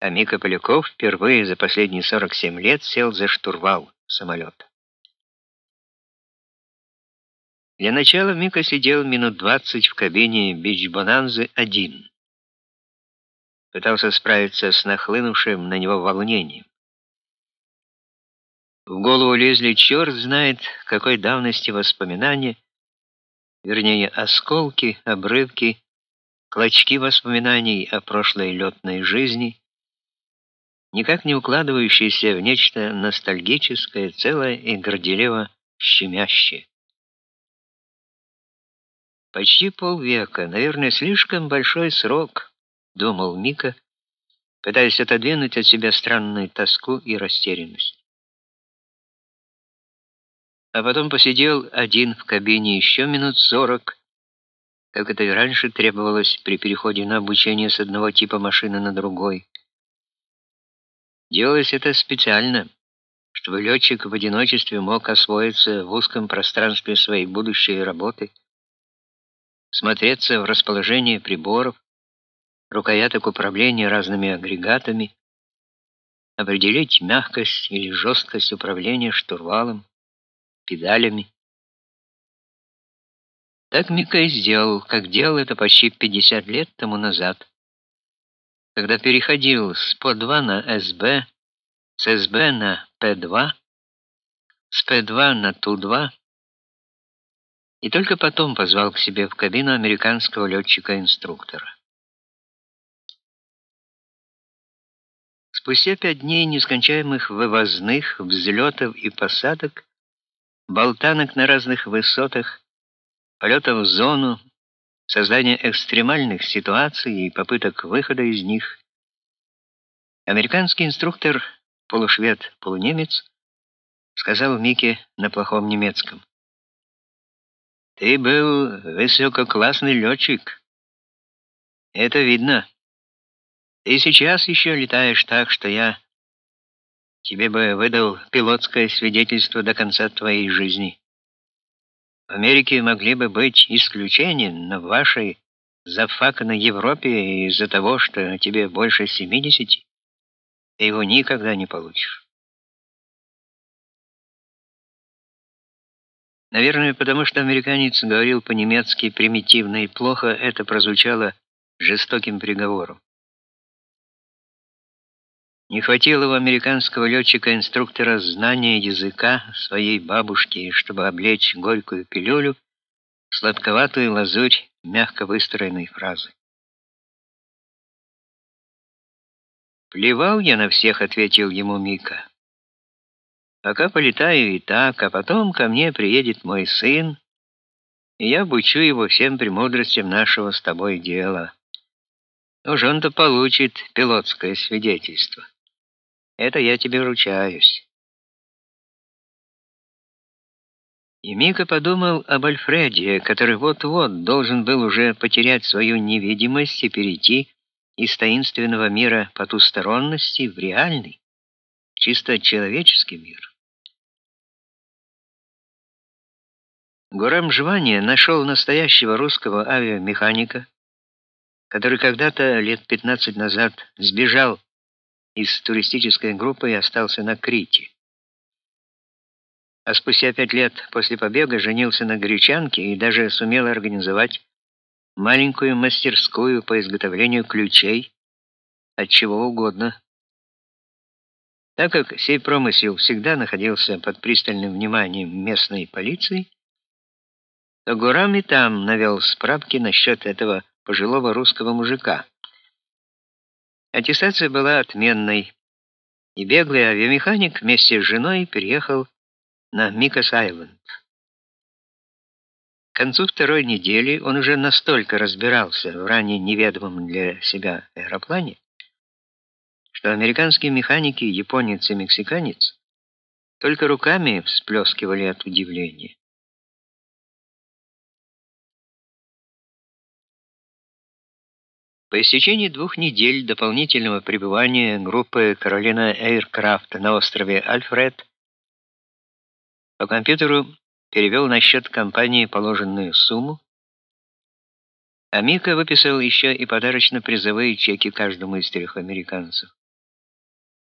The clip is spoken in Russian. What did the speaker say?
а Мика Поляков впервые за последние 47 лет сел за штурвал самолета. Для начала Мика сидел минут 20 в кабине Бич-Бонанзы один. Пытался справиться с нахлынувшим на него волнением. В голову лезли черт знает какой давности воспоминания, вернее, осколки, обрывки, клочки воспоминаний о прошлой летной жизни, никак не укладывающиеся в нечто ностальгическое, целое и горделиво щемящее. Почти полвека, наверное, слишком большой срок, думал Мика, пытаясь отодвинуть от себя странную тоску и растерянность. А потом посидел один в кабине еще минут сорок, как это и раньше требовалось при переходе на обучение с одного типа машины на другой. Делалось это специально, чтобы летчик в одиночестве мог освоиться в узком пространстве своей будущей работы смотреться в расположение приборов, рукояток управления разными агрегатами, определить мягкость или жесткость управления штурвалом, педалями. Так Мика и сделал, как делал это почти 50 лет тому назад, когда переходил с ПО-2 на СБ, с СБ на Пе-2, с Пе-2 на Ту-2, и только потом позвал к себе в кабину американского летчика-инструктора. Спустя пять дней нескончаемых вывозных, взлетов и посадок, болтанок на разных высотах, полетов в зону, создания экстремальных ситуаций и попыток выхода из них, американский инструктор, полушвед, полунемец, сказал Мике на плохом немецком: ты был высококлассный летчик. Это видно. Ты сейчас еще летаешь так, что я тебе бы выдал пилотское свидетельство до конца твоей жизни. В Америке могли бы быть исключения, но в вашей зафаканной Европе из-за того, что тебе больше 70, ты его никогда не получишь. Наверное, потому что американец говорил по-немецки примитивно и плохо, это прозвучало жестоким приговором. Не хватило у американского летчика-инструктора знания языка своей бабушки, чтобы облечь горькую пилюлю в сладковатую лазурь мягко выстроенной фразы. «Плевал я на всех», — ответил ему Мика. Пока полетаю и так, а потом ко мне приедет мой сын, и я обучу его всем премудростям нашего с тобой дела. Уж он-то получит пилотское свидетельство. Это я тебе ручаюсь. И Мика подумал об Альфреде, который вот-вот должен был уже потерять свою невидимость и перейти из таинственного мира потусторонности в реальный, чисто человеческий мир. Гурам Жвания нашел настоящего русского авиамеханика, который когда-то лет 15 назад сбежал из туристической группы и остался на Крите. А спустя пять лет после побега женился на гречанке и даже сумел организовать маленькую мастерскую по изготовлению ключей от чего угодно. Так как сей промысел всегда находился под пристальным вниманием местной полиции, то Гурам и там навел справки насчет этого пожилого русского мужика. Аттестация была отменной, и беглый авиамеханик вместе с женой переехал на Микас-Айленд. К концу второй недели он уже настолько разбирался в ранее неведомом для себя аэроплане, что американские механики, японец и мексиканец, только руками всплескивали от удивления. По истечении двух недель дополнительного пребывания группы Carolina Aircraft на острове Альфред по компьютеру перевел на счет компании положенную сумму, а Мика выписал еще и подарочно-призовые чеки каждому из трех американцев.